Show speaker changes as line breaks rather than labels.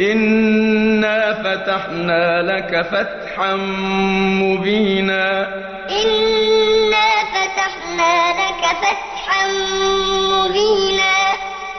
إِنَّا فَتَحْنَا لَكَ فَتْحًا مُّبِينًا
إِنَّا فَتَحْنَا لَكَ فَتْحًا